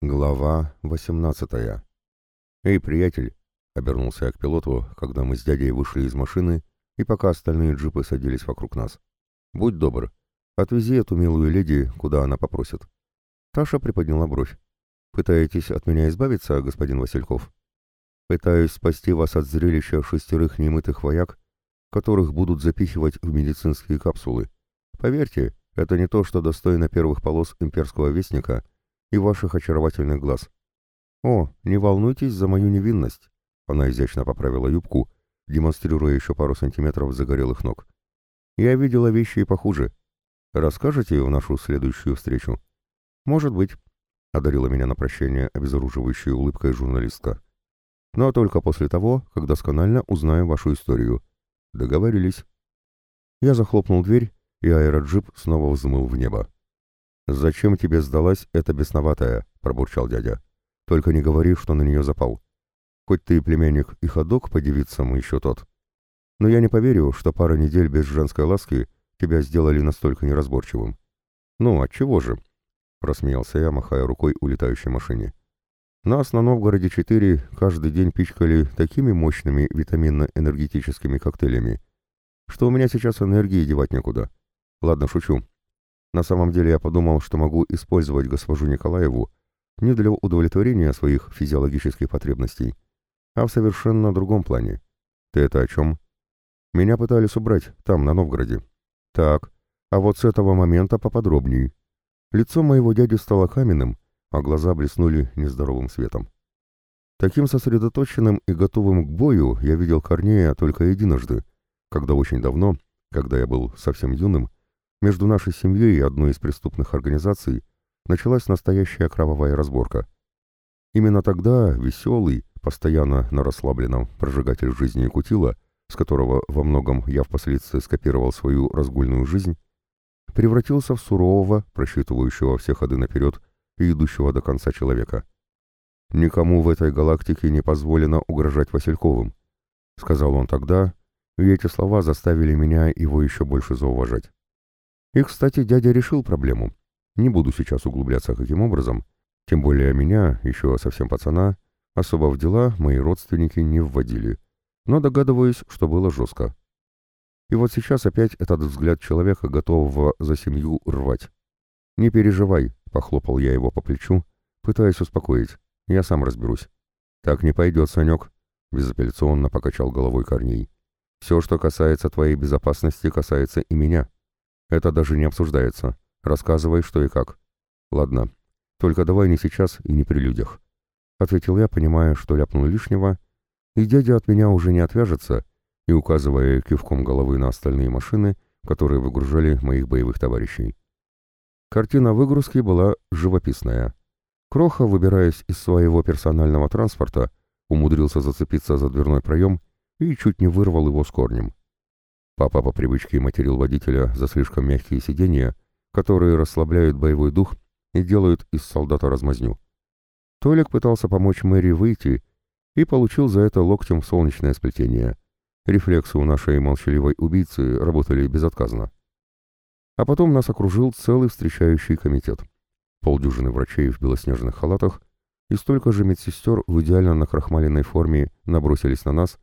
Глава 18 «Эй, приятель!» — обернулся я к пилоту, когда мы с дядей вышли из машины, и пока остальные джипы садились вокруг нас. «Будь добр, отвези эту милую леди, куда она попросит». Таша приподняла бровь. «Пытаетесь от меня избавиться, господин Васильков?» «Пытаюсь спасти вас от зрелища шестерых немытых вояк, которых будут запихивать в медицинские капсулы. Поверьте, это не то, что достойно первых полос имперского вестника — и ваших очаровательных глаз. О, не волнуйтесь за мою невинность. Она изящно поправила юбку, демонстрируя еще пару сантиметров загорелых ног. Я видела вещи и похуже. Расскажете в нашу следующую встречу? Может быть, одарила меня на прощание обезоруживающей улыбкой журналистка. Но только после того, как досконально узнаю вашу историю. Договорились. Я захлопнул дверь, и аэроджип снова взмыл в небо. «Зачем тебе сдалась эта бесноватая?» — пробурчал дядя. «Только не говори, что на нее запал. Хоть ты и племянник и ходок по девицам еще тот. Но я не поверю, что пара недель без женской ласки тебя сделали настолько неразборчивым». «Ну, отчего же?» — рассмеялся я, махая рукой улетающей машине. «Нас на Новгороде-4 каждый день пичкали такими мощными витаминно-энергетическими коктейлями, что у меня сейчас энергии девать некуда. Ладно, шучу. На самом деле я подумал, что могу использовать госпожу Николаеву не для удовлетворения своих физиологических потребностей, а в совершенно другом плане. Ты это о чем? Меня пытались убрать, там, на Новгороде. Так, а вот с этого момента поподробней. Лицо моего дяди стало каменным, а глаза блеснули нездоровым светом. Таким сосредоточенным и готовым к бою я видел Корнея только единожды, когда очень давно, когда я был совсем юным, между нашей семьей и одной из преступных организаций началась настоящая кровавая разборка. Именно тогда веселый, постоянно на расслабленном прожигатель жизни Кутила, с которого во многом я впоследствии скопировал свою разгульную жизнь, превратился в сурового, просчитывающего все ходы наперед и идущего до конца человека. «Никому в этой галактике не позволено угрожать Васильковым», — сказал он тогда, и эти слова заставили меня его еще больше зауважать. И, кстати, дядя решил проблему. Не буду сейчас углубляться каким образом, тем более меня, еще совсем пацана, особо в дела мои родственники не вводили, но догадываюсь, что было жестко. И вот сейчас опять этот взгляд человека, готового за семью рвать. «Не переживай», — похлопал я его по плечу, пытаясь успокоить. «Я сам разберусь». «Так не пойдет, Санек», — безапелляционно покачал головой Корней. «Все, что касается твоей безопасности, касается и меня». Это даже не обсуждается. Рассказывай, что и как. Ладно, только давай не сейчас и не при людях. Ответил я, понимая, что ляпнул лишнего, и дядя от меня уже не отвяжется, и указывая кивком головы на остальные машины, которые выгружали моих боевых товарищей. Картина выгрузки была живописная. Кроха, выбираясь из своего персонального транспорта, умудрился зацепиться за дверной проем и чуть не вырвал его с корнем. Папа по привычке материл водителя за слишком мягкие сиденья, которые расслабляют боевой дух и делают из солдата размазню. Толик пытался помочь Мэри выйти и получил за это локтем солнечное сплетение. Рефлексы у нашей молчаливой убийцы работали безотказно. А потом нас окружил целый встречающий комитет. Полдюжины врачей в белоснежных халатах и столько же медсестер в идеально накрахмаленной форме набросились на нас,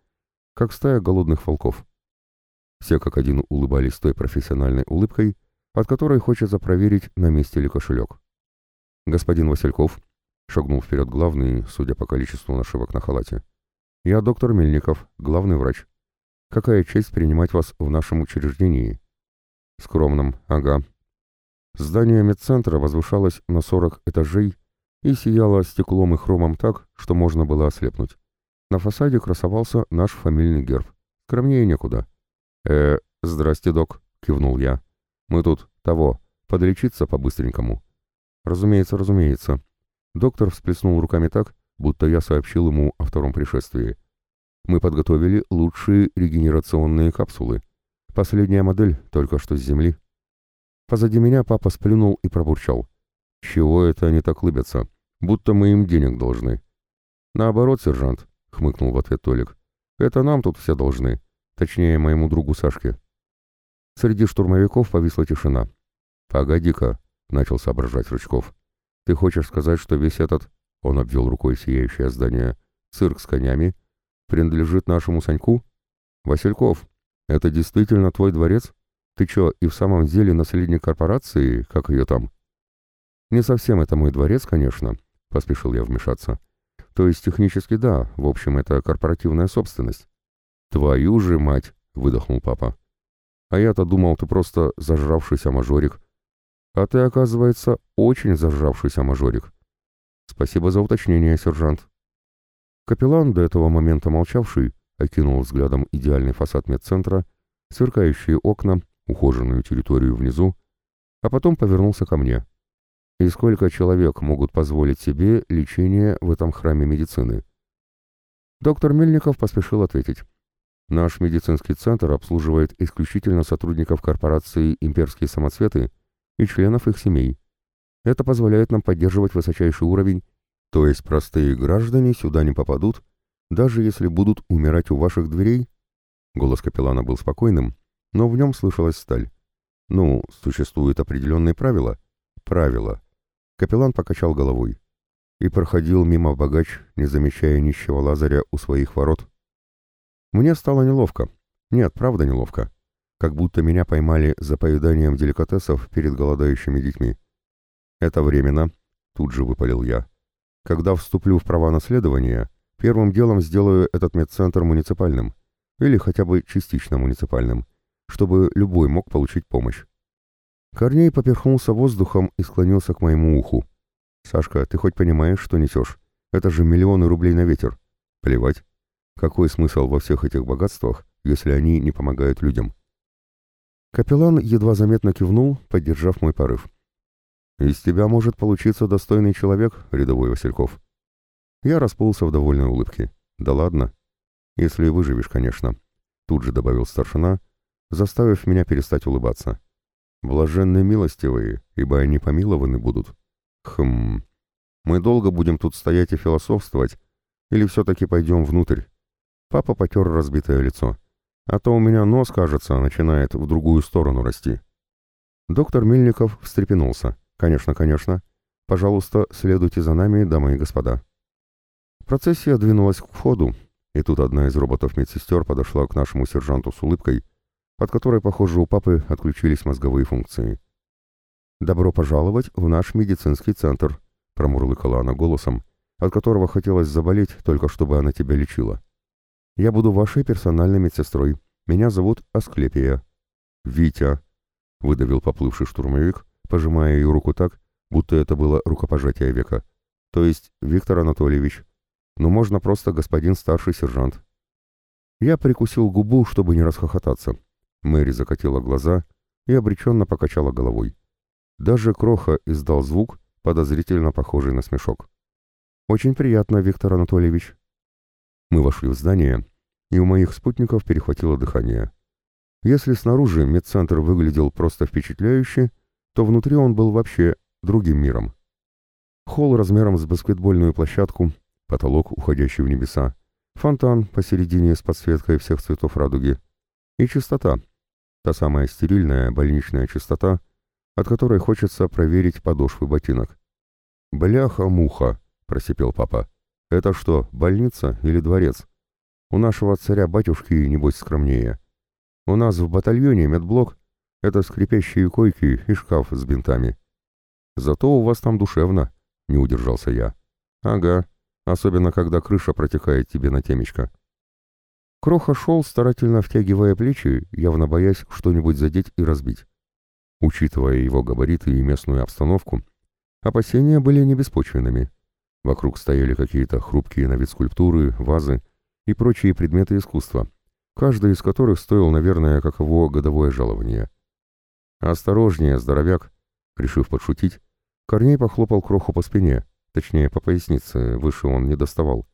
как стая голодных волков. Все как один улыбались той профессиональной улыбкой, от которой хочется проверить, на месте ли кошелек. «Господин Васильков», — шагнул вперед главный, судя по количеству нашивок на халате, — «я доктор Мельников, главный врач. Какая честь принимать вас в нашем учреждении?» «Скромном, ага». Здание медцентра возвышалось на 40 этажей и сияло стеклом и хромом так, что можно было ослепнуть. На фасаде красовался наш фамильный герб. Скромнее некуда. «Э, здрасте, док», — кивнул я. «Мы тут, того, подлечиться по-быстренькому». «Разумеется, разумеется». Доктор всплеснул руками так, будто я сообщил ему о втором пришествии. «Мы подготовили лучшие регенерационные капсулы. Последняя модель, только что с Земли». Позади меня папа сплюнул и пробурчал. «Чего это они так лыбятся? Будто мы им денег должны». «Наоборот, сержант», — хмыкнул в ответ Толик. «Это нам тут все должны. Точнее, моему другу Сашке. Среди штурмовиков повисла тишина. «Погоди-ка», — начал соображать Рычков. Ты хочешь сказать, что весь этот, он обвел рукой сияющее здание, цирк с конями, принадлежит нашему Саньку? Васильков, это действительно твой дворец? Ты чё, и в самом деле наследник корпорации, как ее там? Не совсем это мой дворец, конечно, поспешил я вмешаться. То есть технически да, в общем, это корпоративная собственность. Твою же мать, выдохнул папа. А я-то думал, ты просто зажравшийся мажорик. А ты, оказывается, очень зажравшийся мажорик. Спасибо за уточнение, сержант. Капеллан, до этого момента молчавший, окинул взглядом идеальный фасад медцентра, сверкающие окна, ухоженную территорию внизу, а потом повернулся ко мне. И сколько человек могут позволить себе лечение в этом храме медицины? Доктор Мельников поспешил ответить. Наш медицинский центр обслуживает исключительно сотрудников корпорации «Имперские самоцветы» и членов их семей. Это позволяет нам поддерживать высочайший уровень, то есть простые граждане сюда не попадут, даже если будут умирать у ваших дверей. Голос капеллана был спокойным, но в нем слышалась сталь. Ну, существуют определенные правила. Правила. Капеллан покачал головой. И проходил мимо богач, не замечая нищего Лазаря у своих ворот. Мне стало неловко. Нет, правда неловко. Как будто меня поймали за поеданием деликатесов перед голодающими детьми. Это временно, тут же выпалил я. Когда вступлю в права наследования, первым делом сделаю этот медцентр муниципальным, или хотя бы частично муниципальным, чтобы любой мог получить помощь. Корней поперхнулся воздухом и склонился к моему уху. «Сашка, ты хоть понимаешь, что несешь? Это же миллионы рублей на ветер. Плевать. Какой смысл во всех этих богатствах, если они не помогают людям? Капеллан едва заметно кивнул, поддержав мой порыв. «Из тебя может получиться достойный человек, рядовой Васильков». Я расплылся в довольной улыбке. «Да ладно. Если выживешь, конечно», — тут же добавил старшина, заставив меня перестать улыбаться. «Блаженны милостивые, ибо они помилованы будут». «Хм... Мы долго будем тут стоять и философствовать, или все-таки пойдем внутрь?» Папа потер разбитое лицо. А то у меня нос, кажется, начинает в другую сторону расти. Доктор Мельников встрепенулся. «Конечно, конечно. Пожалуйста, следуйте за нами, дамы и господа». Процессия двинулась к входу, и тут одна из роботов-медсестер подошла к нашему сержанту с улыбкой, от которой, похоже, у папы отключились мозговые функции. «Добро пожаловать в наш медицинский центр», — промурлыкала она голосом, от которого хотелось заболеть, только чтобы она тебя лечила. Я буду вашей персональной медсестрой. Меня зовут Асклепия». «Витя», — выдавил поплывший штурмовик, пожимая ее руку так, будто это было рукопожатие века. «То есть Виктор Анатольевич. Но можно просто господин старший сержант». Я прикусил губу, чтобы не расхохотаться. Мэри закатила глаза и обреченно покачала головой. Даже Кроха издал звук, подозрительно похожий на смешок. «Очень приятно, Виктор Анатольевич», мы вошли в здание, и у моих спутников перехватило дыхание. Если снаружи медцентр выглядел просто впечатляюще, то внутри он был вообще другим миром. Холл размером с баскетбольную площадку, потолок, уходящий в небеса, фонтан посередине с подсветкой всех цветов радуги и чистота, та самая стерильная больничная чистота, от которой хочется проверить подошвы ботинок. «Бляха-муха!» — просипел папа. Это что, больница или дворец? У нашего царя-батюшки, небось, скромнее. У нас в батальоне медблок — это скрипящие койки и шкаф с бинтами. Зато у вас там душевно, — не удержался я. Ага, особенно когда крыша протекает тебе на темечко. Кроха шел, старательно втягивая плечи, явно боясь что-нибудь задеть и разбить. Учитывая его габариты и местную обстановку, опасения были небеспочвенными. Вокруг стояли какие-то хрупкие на вид скульптуры, вазы и прочие предметы искусства, каждый из которых стоил, наверное, как его годовое жалование. «Осторожнее, здоровяк!» Решив подшутить, Корней похлопал кроху по спине, точнее, по пояснице, выше он не доставал.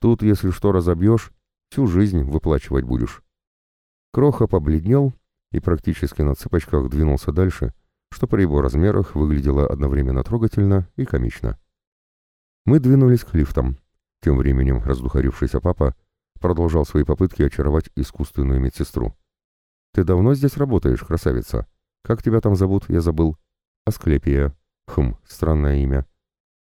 «Тут, если что разобьешь, всю жизнь выплачивать будешь». Кроха побледнел и практически на цыпочках двинулся дальше, что при его размерах выглядело одновременно трогательно и комично. Мы двинулись к лифтам. Тем временем раздухарившийся папа продолжал свои попытки очаровать искусственную медсестру. «Ты давно здесь работаешь, красавица? Как тебя там зовут, я забыл?» «Асклепия». «Хм, странное имя.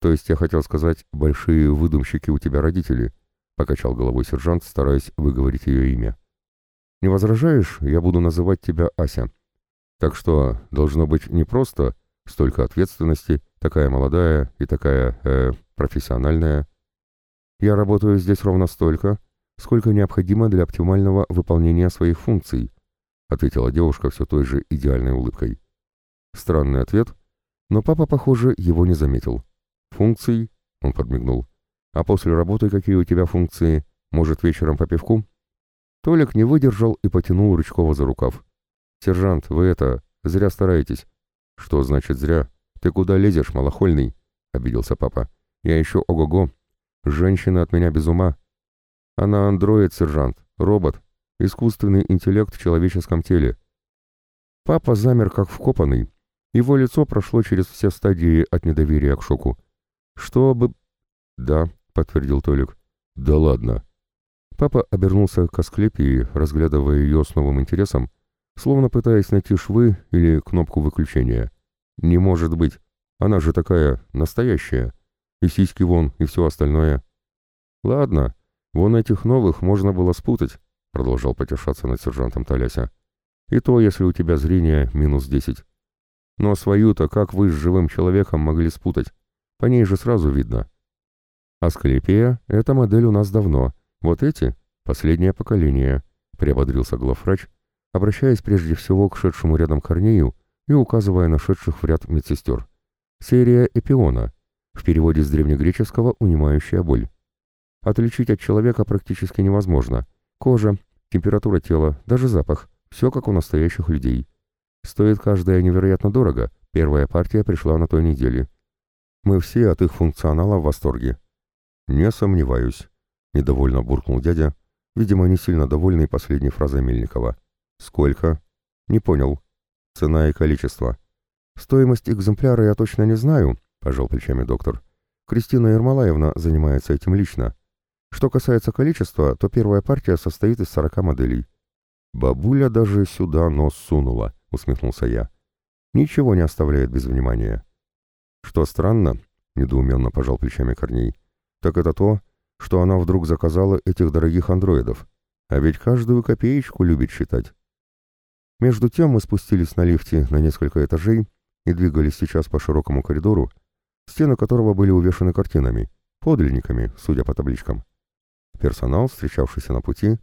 То есть я хотел сказать, большие выдумщики у тебя родители, покачал головой сержант, стараясь выговорить ее имя. Не возражаешь, я буду называть тебя Ася. Так что должно быть не просто столько ответственности, такая молодая и такая, э, профессиональная. Я работаю здесь ровно столько, сколько необходимо для оптимального выполнения своих функций, ответила девушка все той же идеальной улыбкой. Странный ответ, но папа, похоже, его не заметил. «Функций?» — он подмигнул. «А после работы какие у тебя функции? Может, вечером по пивку?» Толик не выдержал и потянул Рычкова за рукав. «Сержант, вы это, зря стараетесь». «Что значит зря? Ты куда лезешь, малохольный?» — обиделся папа. «Я еще ого-го. Женщина от меня без ума. Она андроид, сержант, робот, искусственный интеллект в человеческом теле». Папа замер как вкопанный. Его лицо прошло через все стадии от недоверия к шоку. «Чтобы...» «Да», — подтвердил Толик. «Да ладно». Папа обернулся к Асклепии, разглядывая ее с новым интересом, словно пытаясь найти швы или кнопку выключения. «Не может быть. Она же такая, настоящая. И сиськи вон, и все остальное». «Ладно, вон этих новых можно было спутать», — продолжал потешаться над сержантом Таляся. «И то, если у тебя зрение минус десять. Но свою-то как вы с живым человеком могли спутать? По ней же сразу видно. Асклепия — это модель у нас давно. Вот эти — последнее поколение, — приободрился главврач, обращаясь прежде всего к шедшему рядом Корнею и указывая на шедших в ряд медсестер. Серия Эпиона, в переводе с древнегреческого «унимающая боль». Отличить от человека практически невозможно. Кожа, температура тела, даже запах — все как у настоящих людей. Стоит каждая невероятно дорого, первая партия пришла на той неделе. Мы все от их функционала в восторге. Не сомневаюсь, недовольно буркнул дядя, видимо, не сильно довольный последней фразой Мельникова. Сколько? Не понял. Цена и количество. Стоимость экземпляра я точно не знаю, пожал плечами доктор. Кристина Ермолаевна занимается этим лично. Что касается количества, то первая партия состоит из 40 моделей. Бабуля даже сюда нос сунула, усмехнулся я. Ничего не оставляет без внимания. «Что странно?» — недоуменно пожал плечами Корней. «Так это то, что она вдруг заказала этих дорогих андроидов. А ведь каждую копеечку любит считать». Между тем мы спустились на лифте на несколько этажей и двигались сейчас по широкому коридору, стены которого были увешаны картинами, подлинниками, судя по табличкам. Персонал, встречавшийся на пути,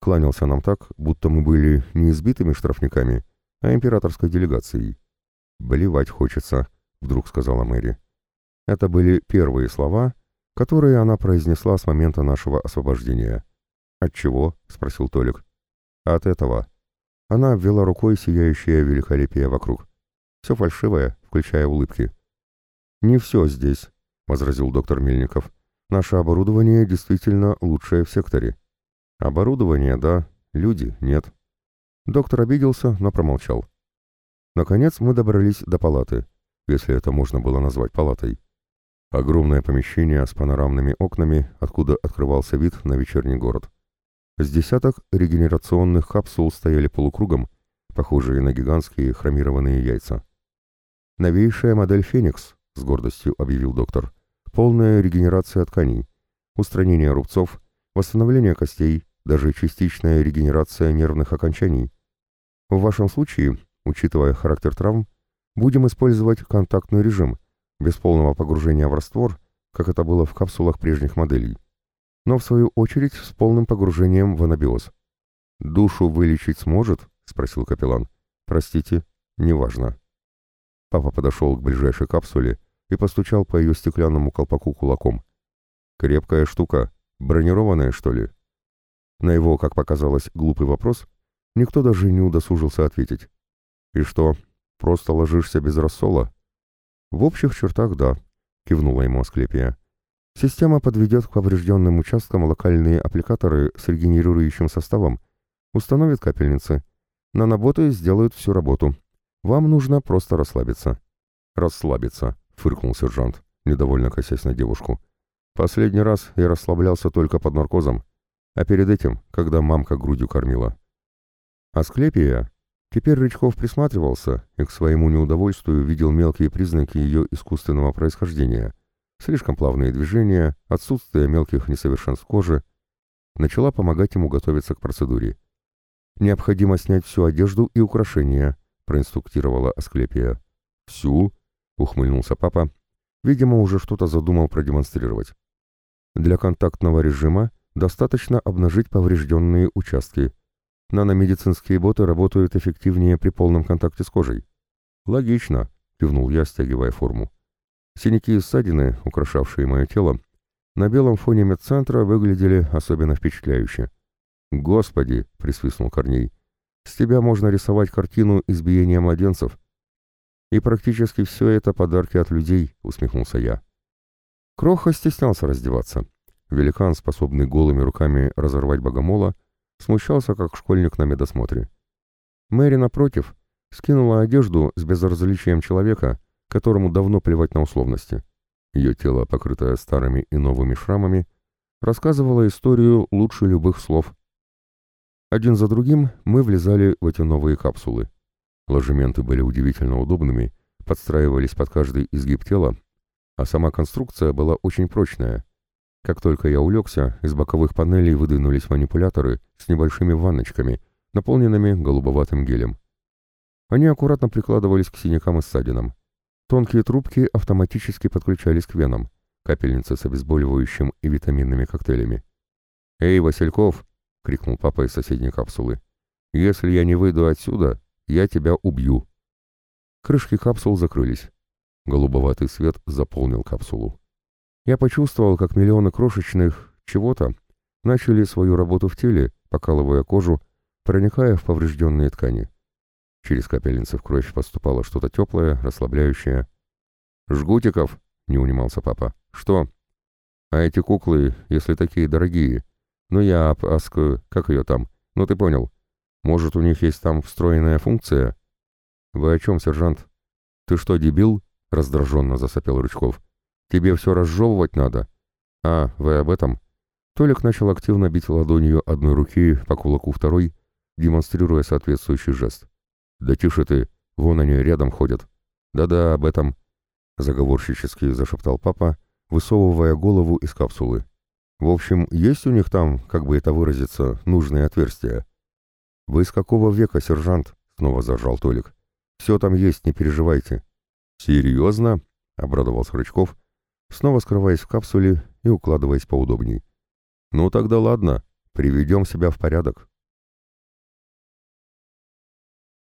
кланялся нам так, будто мы были не избитыми штрафниками, а императорской делегацией. «Блевать хочется», вдруг сказала Мэри. Это были первые слова, которые она произнесла с момента нашего освобождения. «От чего?» — спросил Толик. «От этого». Она обвела рукой сияющее великолепие вокруг. Все фальшивое, включая улыбки. «Не все здесь», — возразил доктор Мельников. «Наше оборудование действительно лучшее в секторе». «Оборудование, да, люди — нет». Доктор обиделся, но промолчал. Наконец мы добрались до палаты если это можно было назвать палатой. Огромное помещение с панорамными окнами, откуда открывался вид на вечерний город. С десяток регенерационных капсул стояли полукругом, похожие на гигантские хромированные яйца. «Новейшая модель «Феникс», — с гордостью объявил доктор. «Полная регенерация тканей, устранение рубцов, восстановление костей, даже частичная регенерация нервных окончаний. В вашем случае, учитывая характер травм, Будем использовать контактный режим, без полного погружения в раствор, как это было в капсулах прежних моделей. Но в свою очередь с полным погружением в анабиоз. «Душу вылечить сможет?» — спросил капеллан. «Простите, неважно». Папа подошел к ближайшей капсуле и постучал по ее стеклянному колпаку кулаком. «Крепкая штука. Бронированная, что ли?» На его, как показалось, глупый вопрос никто даже не удосужился ответить. «И что, Просто ложишься без рассола?» «В общих чертах, да», — кивнула ему Асклепия. «Система подведет к поврежденным участкам локальные аппликаторы с регенерирующим составом, установит капельницы. Наноботы сделают всю работу. Вам нужно просто расслабиться». «Расслабиться», — фыркнул сержант, недовольно косясь на девушку. «Последний раз я расслаблялся только под наркозом, а перед этим, когда мамка грудью кормила». Асклепия, Теперь Рычков присматривался и к своему неудовольствию видел мелкие признаки ее искусственного происхождения. слишком плавные движения, отсутствие мелких несовершенств кожи, начала помогать ему готовиться к процедуре. «Необходимо снять всю одежду и украшения», — проинструктировала Асклепия. «Всю?» — ухмыльнулся папа. Видимо, уже что-то задумал продемонстрировать. «Для контактного режима достаточно обнажить поврежденные участки. Наномедицинские боты работают эффективнее при полном контакте с кожей». «Логично», — кивнул я, стягивая форму. Синяки и ссадины, украшавшие мое тело, на белом фоне медцентра выглядели особенно впечатляюще. «Господи!» — присвистнул Корней. «С тебя можно рисовать картину избиения младенцев». «И практически все это подарки от людей», — усмехнулся я. Кроха стеснялся раздеваться. Великан, способный голыми руками разорвать богомола, смущался, как школьник на медосмотре. Мэри, напротив, скинула одежду с безразличием человека, которому давно плевать на условности. Ее тело, покрытое старыми и новыми шрамами, рассказывало историю лучше любых слов. Один за другим мы влезали в эти новые капсулы. Ложементы были удивительно удобными, подстраивались под каждый изгиб тела, а сама конструкция была очень прочная. Как только я улегся, из боковых панелей выдвинулись манипуляторы с небольшими ванночками, наполненными голубоватым гелем. Они аккуратно прикладывались к синякам и ссадинам. Тонкие трубки автоматически подключались к венам, капельницы с обезболивающим и витаминными коктейлями. «Эй, Васильков!» — крикнул папа из соседней капсулы. «Если я не выйду отсюда, я тебя убью!» Крышки капсул закрылись. Голубоватый свет заполнил капсулу. Я почувствовал, как миллионы крошечных чего-то начали свою работу в теле, покалывая кожу, проникая в поврежденные ткани. Через капельницы в кровь поступало что-то теплое, расслабляющее. «Жгутиков!» — не унимался папа. «Что?» «А эти куклы, если такие дорогие? Ну я аск... как ее там? Ну ты понял. Может, у них есть там встроенная функция?» «Вы о чем, сержант?» «Ты что, дебил?» — раздраженно засопел Рычков. «Тебе все разжевывать надо?» «А, вы об этом?» Толик начал активно бить ладонью одной руки по кулаку второй, демонстрируя соответствующий жест. «Да тише ты, вон они рядом ходят». «Да-да, об этом», — заговорщически зашептал папа, высовывая голову из капсулы. «В общем, есть у них там, как бы это выразиться, нужные отверстия». «Вы из какого века, сержант?» — снова зажал Толик. «Все там есть, не переживайте». «Серьезно?» — обрадовался Рычков, снова скрываясь в капсуле и укладываясь поудобней. «Ну тогда ладно, приведем себя в порядок».